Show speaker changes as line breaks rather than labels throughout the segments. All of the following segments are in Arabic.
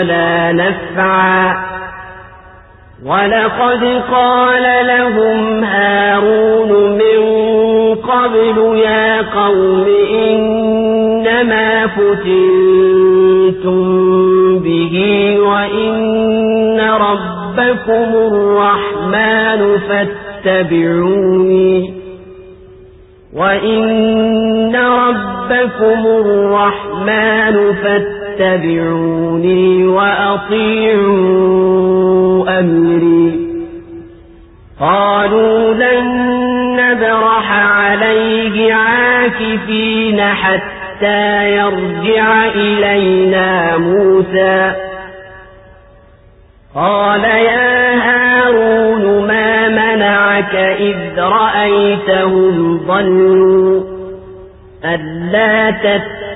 ولا نفعا. ولقد قال لهم هارون من قبل يا قوم إنما فتنتم به وإن ربكم الرحمن فاتبعوني. وإن ربكم الرحمن فاتبعوني. وأطيعوا أمري. قالوا لن نبرح عليه عاكفين حتى يرجع إلينا موسى. قال يا هارون ما منعك إذ رأيتهم ضلوا؟ ألا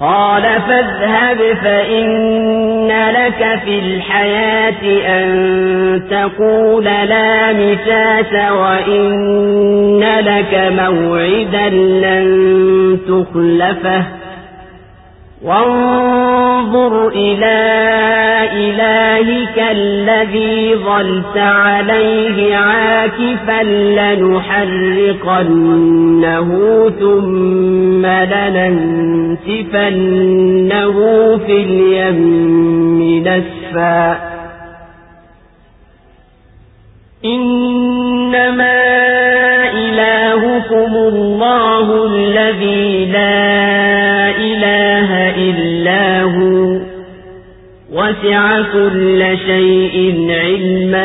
قال فاذهب فإن لك في الحياة أن تقول لا مساس وإن لك موعدا لن تخلفه. وانظر إلى إلهك الذي ظلت عليه عاكفا لنحرقنه ثم لننسفنه في اليم نسفا. إنما إلهكم الله الذي لا إله إلا هو. وسع كل شيء علما.